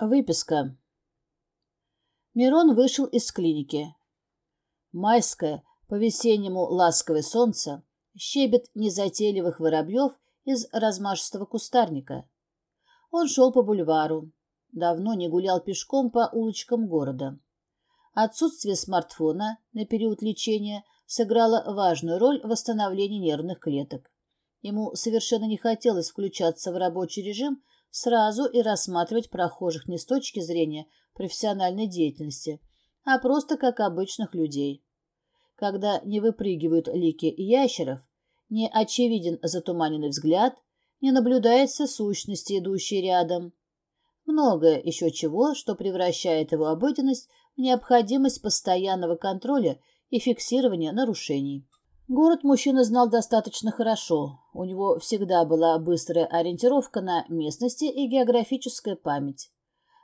Выписка. Мирон вышел из клиники. Майское, по-весеннему ласковое солнце, щебет незатейливых воробьев из размашистого кустарника. Он шел по бульвару. Давно не гулял пешком по улочкам города. Отсутствие смартфона на период лечения сыграло важную роль в восстановлении нервных клеток. Ему совершенно не хотелось включаться в рабочий режим сразу и рассматривать прохожих не с точки зрения профессиональной деятельности, а просто как обычных людей. Когда не выпрыгивают лики ящеров, не очевиден затуманенный взгляд, не наблюдается сущности, идущей рядом. Многое еще чего, что превращает его обыденность в необходимость постоянного контроля и фиксирования нарушений. Город мужчина знал достаточно хорошо. У него всегда была быстрая ориентировка на местности и географическая память.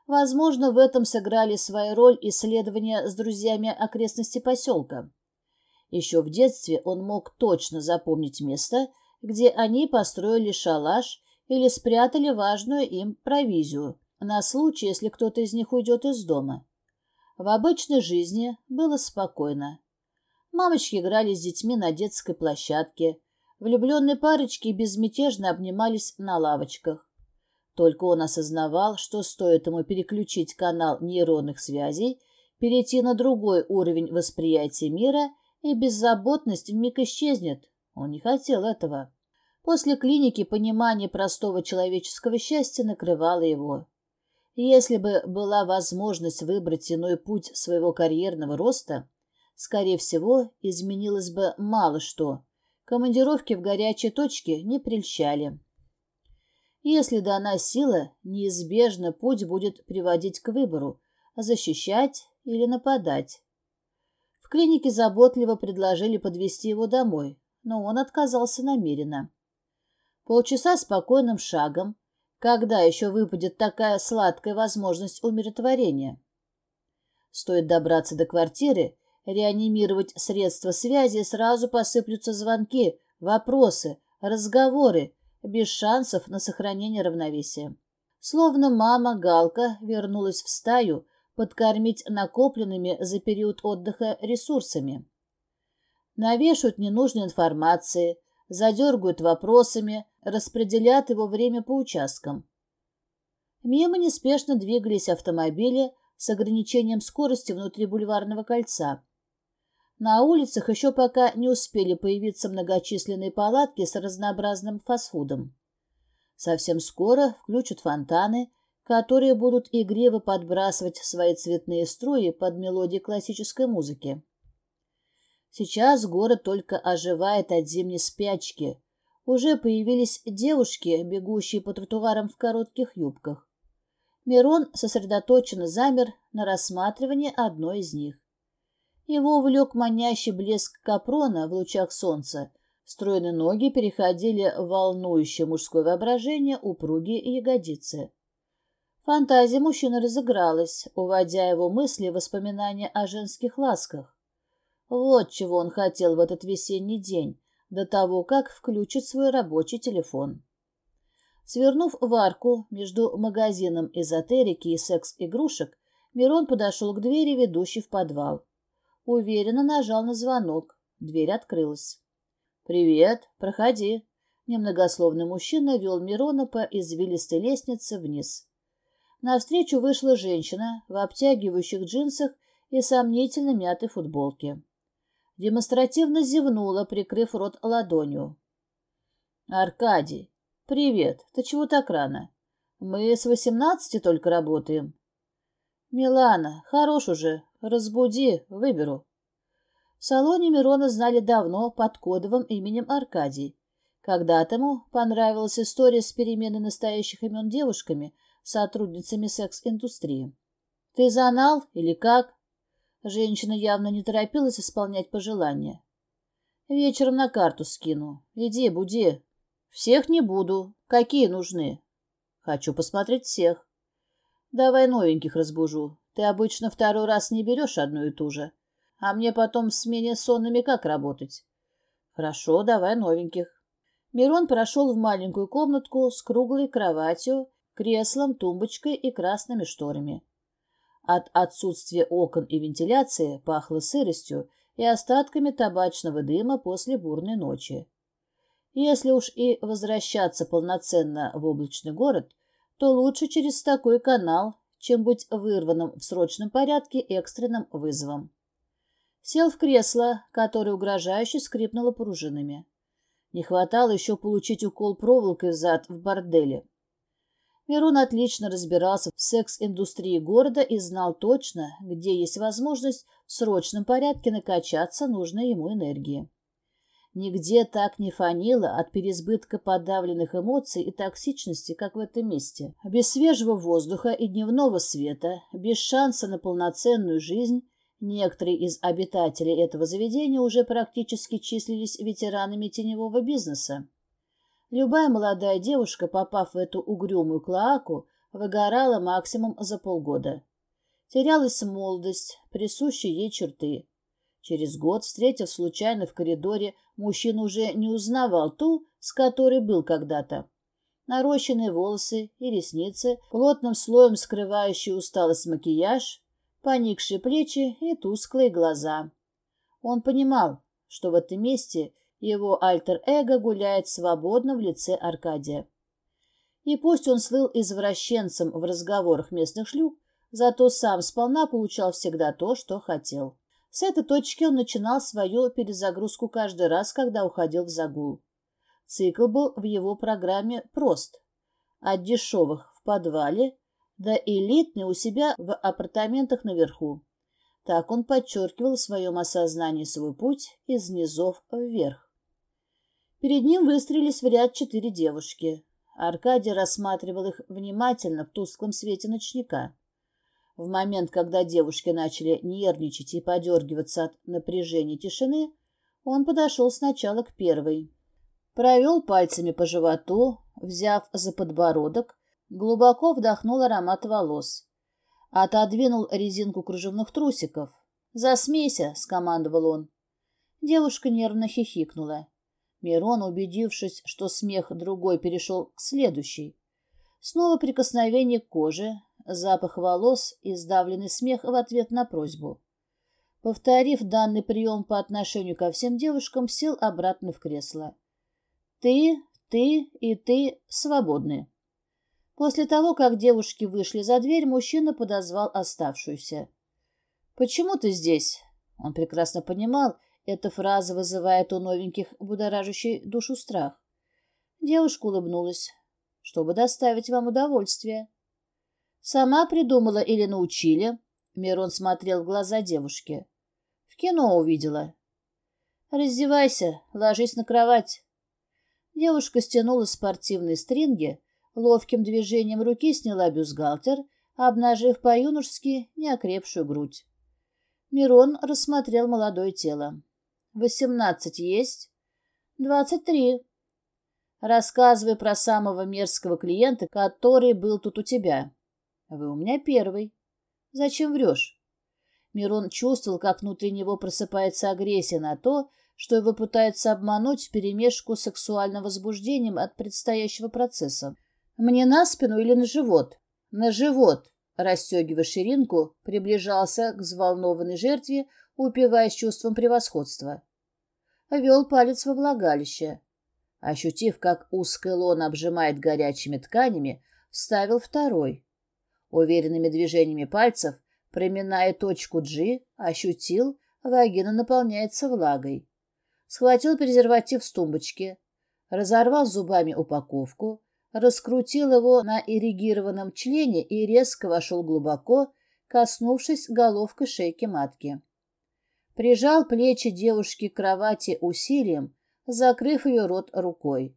Возможно, в этом сыграли свою роль исследования с друзьями окрестности поселка. Еще в детстве он мог точно запомнить место, где они построили шалаш или спрятали важную им провизию на случай, если кто-то из них уйдет из дома. В обычной жизни было спокойно. Мамочки играли с детьми на детской площадке. Влюбленные парочки безмятежно обнимались на лавочках. Только он осознавал, что стоит ему переключить канал нейронных связей, перейти на другой уровень восприятия мира, и беззаботность вмиг исчезнет. Он не хотел этого. После клиники понимание простого человеческого счастья накрывало его. Если бы была возможность выбрать иной путь своего карьерного роста, скорее всего, изменилось бы мало что. Командировки в горячей точке не прельщали. Если дана сила, неизбежно путь будет приводить к выбору – защищать или нападать. В клинике заботливо предложили подвести его домой, но он отказался намеренно. Полчаса спокойным шагом, когда еще выпадет такая сладкая возможность умиротворения. Стоит добраться до квартиры, реанимировать средства связи, сразу посыплются звонки, вопросы, разговоры, без шансов на сохранение равновесия. Словно мама Галка вернулась в стаю подкормить накопленными за период отдыха ресурсами. Навешивают ненужной информации, задергают вопросами, распределят его время по участкам. Мимо неспешно двигались автомобили с ограничением скорости внутри бульварного кольца. На улицах еще пока не успели появиться многочисленные палатки с разнообразным фастфудом. Совсем скоро включат фонтаны, которые будут игриво подбрасывать свои цветные струи под мелодии классической музыки. Сейчас город только оживает от зимней спячки. Уже появились девушки, бегущие по тротуарам в коротких юбках. Мирон сосредоточенно замер на рассматривании одной из них. Его увлек манящий блеск капрона в лучах солнца. Стройные ноги переходили в волнующее мужское воображение упругие ягодицы. Фантазия мужчины разыгралась, уводя его мысли в воспоминания о женских ласках. Вот чего он хотел в этот весенний день, до того, как включит свой рабочий телефон. Свернув в арку между магазином эзотерики и секс-игрушек, Мирон подошел к двери, ведущей в подвал. Уверенно нажал на звонок. Дверь открылась. «Привет, проходи». Немногословный мужчина вел Мирона по извилистой лестнице вниз. Навстречу вышла женщина в обтягивающих джинсах и сомнительно мятой футболке. Демонстративно зевнула, прикрыв рот ладонью. «Аркадий, привет. Ты чего так рано? Мы с восемнадцати только работаем». «Милана, хорош уже. Разбуди, выберу. В салоне Мирона знали давно под кодовым именем Аркадий. Когда-то ему понравилась история с переменой настоящих имен девушками, сотрудницами секс-индустрии. «Ты занал или как?» Женщина явно не торопилась исполнять пожелания. «Вечером на карту скину. Иди, буди. Всех не буду. Какие нужны?» «Хочу посмотреть всех». «Давай новеньких разбужу. Ты обычно второй раз не берешь одну и ту же. А мне потом в смене сонными как работать? Хорошо, давай новеньких. Мирон прошел в маленькую комнатку с круглой кроватью, креслом, тумбочкой и красными шторами. От отсутствия окон и вентиляции пахло сыростью и остатками табачного дыма после бурной ночи. Если уж и возвращаться полноценно в облачный город, то лучше через такой канал, чем быть вырванным в срочном порядке экстренным вызовом. Сел в кресло, которое угрожающе скрипнуло пружинами. Не хватало еще получить укол проволокой в в борделе. Мирон отлично разбирался в секс-индустрии города и знал точно, где есть возможность в срочном порядке накачаться нужной ему энергии. Нигде так не фанило от переизбытка подавленных эмоций и токсичности, как в этом месте. Без свежего воздуха и дневного света, без шанса на полноценную жизнь, некоторые из обитателей этого заведения уже практически числились ветеранами теневого бизнеса. Любая молодая девушка, попав в эту угрюмую клоаку, выгорала максимум за полгода. Терялась молодость, присущие ей черты. Через год, встретив случайно в коридоре, мужчина уже не узнавал ту, с которой был когда-то. Нарощенные волосы и ресницы, плотным слоем скрывающий усталость макияж, поникшие плечи и тусклые глаза. Он понимал, что в этом месте его альтер-эго гуляет свободно в лице Аркадия. И пусть он слыл извращенцем в разговорах местных шлюх, зато сам сполна получал всегда то, что хотел. С этой точки он начинал свою перезагрузку каждый раз, когда уходил в загул. Цикл был в его программе прост. От дешевых в подвале до элитной у себя в апартаментах наверху. Так он подчеркивал в своем осознании свой путь из низов вверх. Перед ним выстроились в ряд четыре девушки. Аркадий рассматривал их внимательно в тусклом свете ночника. В момент, когда девушки начали нервничать и подергиваться от напряжения тишины, он подошел сначала к первой. Провел пальцами по животу, взяв за подбородок, глубоко вдохнул аромат волос. Отодвинул резинку кружевных трусиков. «Засмейся!» — скомандовал он. Девушка нервно хихикнула. Мирон, убедившись, что смех другой перешел к следующей. Снова прикосновение к коже, запах волос и сдавленный смех в ответ на просьбу. Повторив данный прием по отношению ко всем девушкам, сел обратно в кресло. «Ты, ты и ты свободны». После того, как девушки вышли за дверь, мужчина подозвал оставшуюся. «Почему ты здесь?» Он прекрасно понимал, эта фраза вызывает у новеньких будоражащий душу страх. Девушка улыбнулась. «Чтобы доставить вам удовольствие». «Сама придумала или научили?» Мирон смотрел в глаза девушки. «В кино увидела». «Раздевайся, ложись на кровать». Девушка стянула спортивные стринги, ловким движением руки сняла бюстгальтер, обнажив по-юношески неокрепшую грудь. Мирон рассмотрел молодое тело. Восемнадцать есть? Двадцать три. Рассказывай про самого мерзкого клиента, который был тут у тебя. Вы у меня первый. Зачем врешь? Мирон чувствовал, как внутри него просыпается агрессия на то, что его пытаются обмануть в перемешку сексуальным возбуждением от предстоящего процесса. Мне на спину или на живот? На живот. Расстегивая ширинку, приближался к взволнованной жертве, упиваясь чувством превосходства. Вел палец во влагалище. Ощутив, как узкое лоно обжимает горячими тканями, вставил второй. Уверенными движениями пальцев, проминая точку G, ощутил, вагина наполняется влагой. Схватил презерватив с тумбочки, разорвал зубами упаковку, раскрутил его на ирригированном члене и резко вошел глубоко, коснувшись головкой шейки матки прижал плечи девушки к кровати усилием, закрыв ее рот рукой.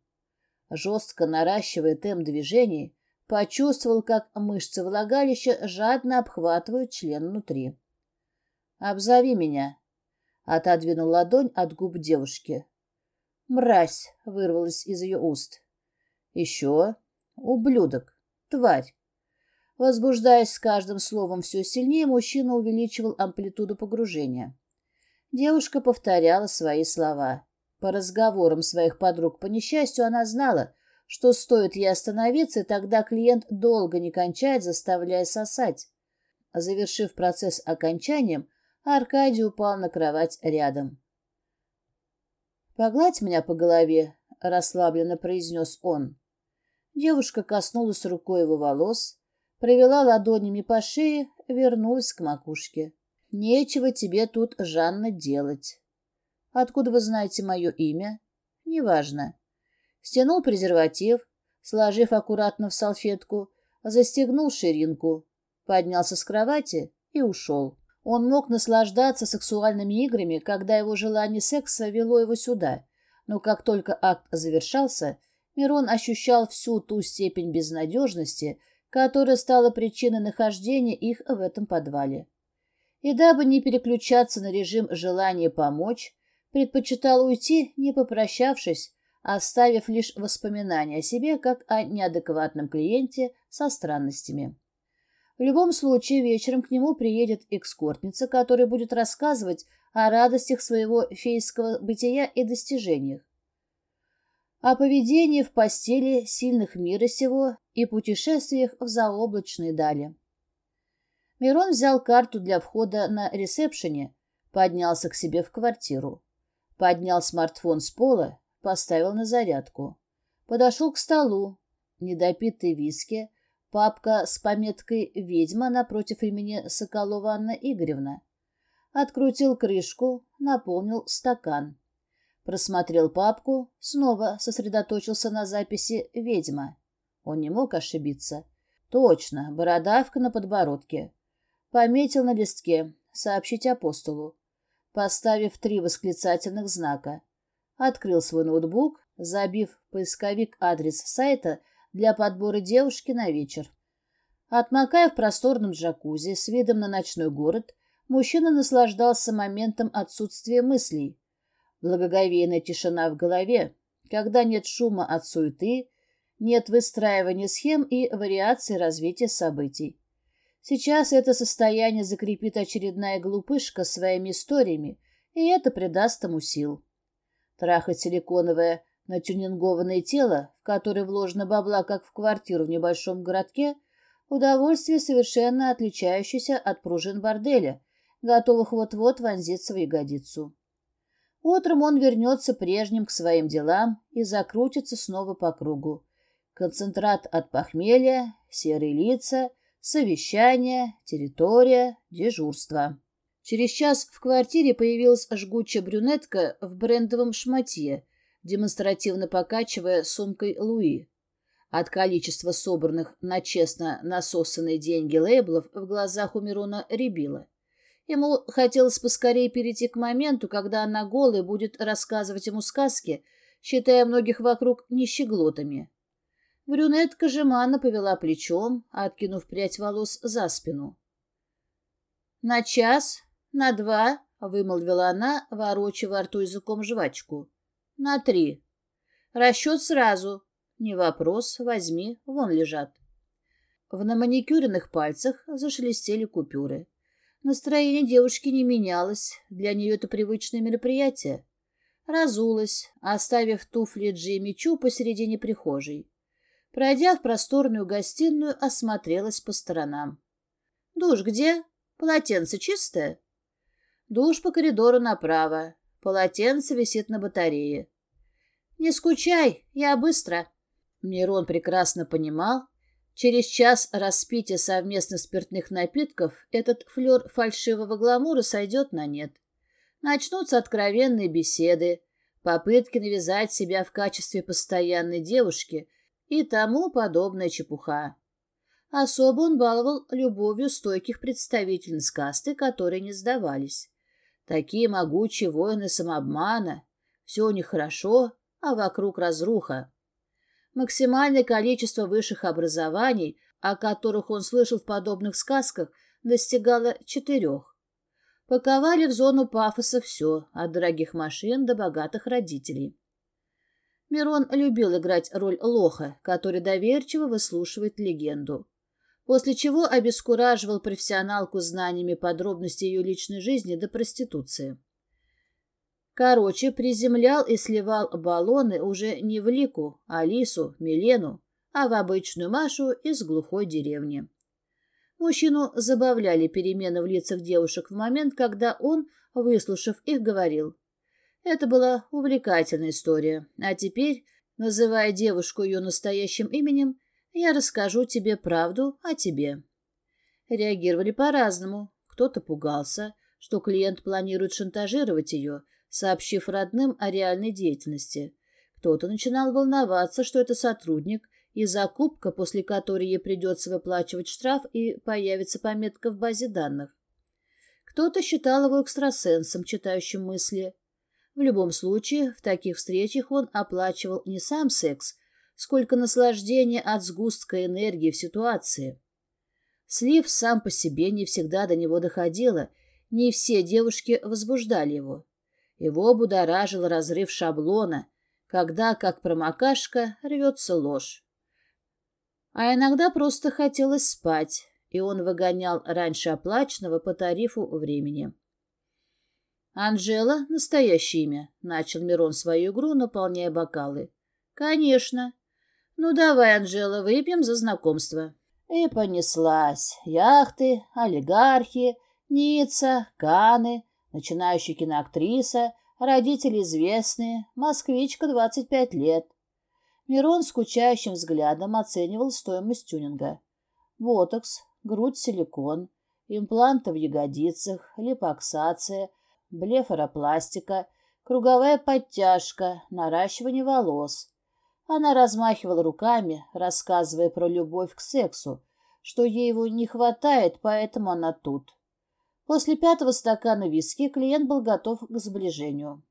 Жестко наращивая темп движений, почувствовал, как мышцы влагалища жадно обхватывают член внутри. «Обзови меня», — отодвинул ладонь от губ девушки. «Мразь!» — вырвалась из ее уст. «Еще? Ублюдок! Тварь!» Возбуждаясь с каждым словом все сильнее, мужчина увеличивал амплитуду погружения. Девушка повторяла свои слова. По разговорам своих подруг по несчастью она знала, что стоит ей остановиться, тогда клиент долго не кончает, заставляя сосать. Завершив процесс окончанием, Аркадий упал на кровать рядом. «Погладь меня по голове», — расслабленно произнес он. Девушка коснулась рукой его волос, провела ладонями по шее, вернулась к макушке. «Нечего тебе тут, Жанна, делать». «Откуда вы знаете мое имя?» «Неважно». Стянул презерватив, сложив аккуратно в салфетку, застегнул ширинку, поднялся с кровати и ушел. Он мог наслаждаться сексуальными играми, когда его желание секса вело его сюда, но как только акт завершался, Мирон ощущал всю ту степень безнадежности, которая стала причиной нахождения их в этом подвале. И дабы не переключаться на режим желания помочь, предпочитал уйти, не попрощавшись, оставив лишь воспоминания о себе как о неадекватном клиенте со странностями. В любом случае, вечером к нему приедет экскортница, которая будет рассказывать о радостях своего фейского бытия и достижениях, о поведении в постели сильных мира сего и путешествиях в заоблачные дали. Мирон взял карту для входа на ресепшене, поднялся к себе в квартиру, поднял смартфон с пола, поставил на зарядку, подошел к столу, недопитые виски, Папка с пометкой «Ведьма» напротив имени Соколова Анна Игоревна. Открутил крышку, наполнил стакан. Просмотрел папку, снова сосредоточился на записи «Ведьма». Он не мог ошибиться. Точно, бородавка на подбородке. Пометил на листке «Сообщить апостолу», поставив три восклицательных знака. Открыл свой ноутбук, забив поисковик адрес сайта – для подбора девушки на вечер. Отмокая в просторном джакузи с видом на ночной город, мужчина наслаждался моментом отсутствия мыслей. Благоговейная тишина в голове, когда нет шума от суеты, нет выстраивания схем и вариаций развития событий. Сейчас это состояние закрепит очередная глупышка своими историями, и это придаст ему сил. Трахать силиконовое Натюнингованное тело, в которое вложено бабла, как в квартиру в небольшом городке, удовольствие, совершенно отличающееся от пружин борделя, готовых вот-вот вонзиться в ягодицу. Утром он вернется прежним к своим делам и закрутится снова по кругу. Концентрат от похмелья, серые лица, совещание, территория, дежурство. Через час в квартире появилась жгучая брюнетка в брендовом шматье — демонстративно покачивая сумкой Луи. От количества собранных на честно насосанные деньги лейблов в глазах у Мирона рябило. Ему хотелось поскорее перейти к моменту, когда она голая будет рассказывать ему сказки, считая многих вокруг нищеглотами. Брюнетка жеманно повела плечом, откинув прядь волос за спину. «На час? На два?» — вымолвила она, ворочая во рту языком жвачку. На три. Расчет сразу. Не вопрос, возьми, вон лежат. В наманикюренных пальцах зашелестели купюры. Настроение девушки не менялось, для нее это привычное мероприятие. Разулась, оставив туфли Джимми Чу посередине прихожей. Пройдя в просторную гостиную, осмотрелась по сторонам. «Душ где? Полотенце чистое?» «Душ по коридору направо. Полотенце висит на батарее. «Не скучай, я быстро». Мирон прекрасно понимал, через час распития совместно спиртных напитков этот флер фальшивого гламура сойдет на нет. Начнутся откровенные беседы, попытки навязать себя в качестве постоянной девушки и тому подобная чепуха. Особо он баловал любовью стойких представительниц касты, которые не сдавались. Такие могучие воины самообмана. Все у них хорошо, а вокруг разруха. Максимальное количество высших образований, о которых он слышал в подобных сказках, достигало четырех. Паковали в зону пафоса все, от дорогих машин до богатых родителей. Мирон любил играть роль лоха, который доверчиво выслушивает легенду после чего обескураживал профессионалку знаниями подробностей ее личной жизни до проституции. Короче, приземлял и сливал баллоны уже не в Лику, Алису, Милену, а в обычную Машу из глухой деревни. Мужчину забавляли перемены в лицах девушек в момент, когда он, выслушав их, говорил. Это была увлекательная история. А теперь, называя девушку ее настоящим именем, я расскажу тебе правду о тебе. Реагировали по-разному. Кто-то пугался, что клиент планирует шантажировать ее, сообщив родным о реальной деятельности. Кто-то начинал волноваться, что это сотрудник, и закупка, после которой ей придется выплачивать штраф и появится пометка в базе данных. Кто-то считал его экстрасенсом, читающим мысли. В любом случае, в таких встречах он оплачивал не сам секс, сколько наслаждение от сгустка энергии в ситуации. Слив сам по себе не всегда до него доходило, не все девушки возбуждали его. Его будоражил разрыв шаблона, когда, как промокашка, рвется ложь. А иногда просто хотелось спать, и он выгонял раньше оплаченного по тарифу времени. «Анжела — настоящее имя», — начал Мирон свою игру, наполняя бокалы. «Конечно. Ну давай, Анжела, выпьем за знакомство». И понеслась. Яхты, олигархи, Ницца, Каны, начинающая киноактриса, родители известные, москвичка 25 лет. Мирон скучающим взглядом оценивал стоимость тюнинга. Ботокс, грудь-силикон, импланты в ягодицах, липоксация, блефаропластика, круговая подтяжка, наращивание волос. Она размахивала руками, рассказывая про любовь к сексу, что ей его не хватает, поэтому она тут. После пятого стакана виски клиент был готов к сближению.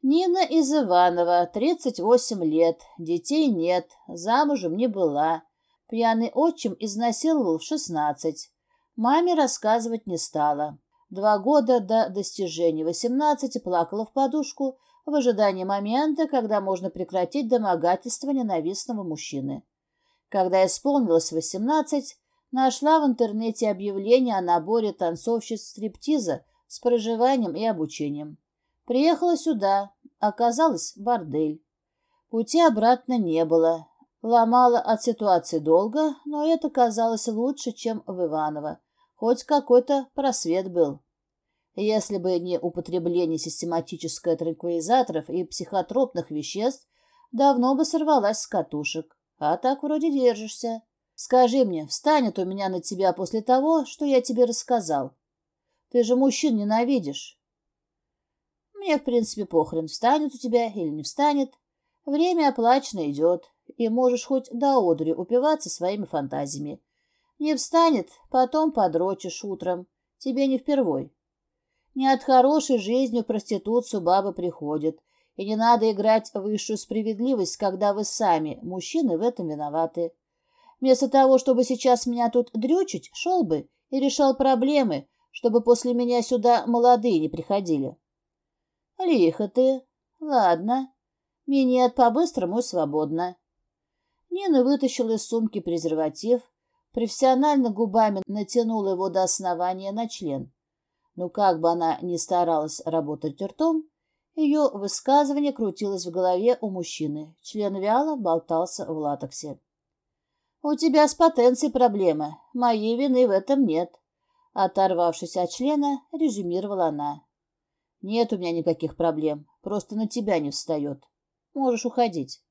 Нина из Иванова, 38 лет, детей нет, замужем не была. Пьяный отчим изнасиловал в 16. Маме рассказывать не стала. Два года до достижения 18 плакала в подушку в ожидании момента, когда можно прекратить домогательство ненавистного мужчины. Когда исполнилось 18, Нашла в интернете объявление о наборе танцовщиц стриптиза с проживанием и обучением. Приехала сюда, оказалось бордель. Пути обратно не было. Ломала от ситуации долго, но это казалось лучше, чем в Иваново. Хоть какой-то просвет был. Если бы не употребление систематическое транквилизаторов и психотропных веществ, давно бы сорвалась с катушек. А так вроде держишься. Скажи мне, встанет у меня на тебя после того, что я тебе рассказал? Ты же мужчин ненавидишь. Мне, в принципе, похрен, встанет у тебя или не встанет. Время оплачено идет, и можешь хоть до одури упиваться своими фантазиями. Не встанет, потом подрочишь утром. Тебе не впервой. Не от хорошей жизни в проституцию бабы приходят, и не надо играть в высшую справедливость, когда вы сами, мужчины, в этом виноваты. Вместо того, чтобы сейчас меня тут дрючить, шел бы и решал проблемы, чтобы после меня сюда молодые не приходили. Лихо ты. Ладно. Минет по-быстрому свободно. Нина вытащила из сумки презерватив, профессионально губами натянула его до основания на член. Но как бы она ни старалась работать ртом, ее высказывание крутилось в голове у мужчины. Член вяло болтался в латексе. «У тебя с потенцией проблемы. Моей вины в этом нет», — оторвавшись от члена, резюмировала она. «Нет у меня никаких проблем. Просто на тебя не встает. Можешь уходить».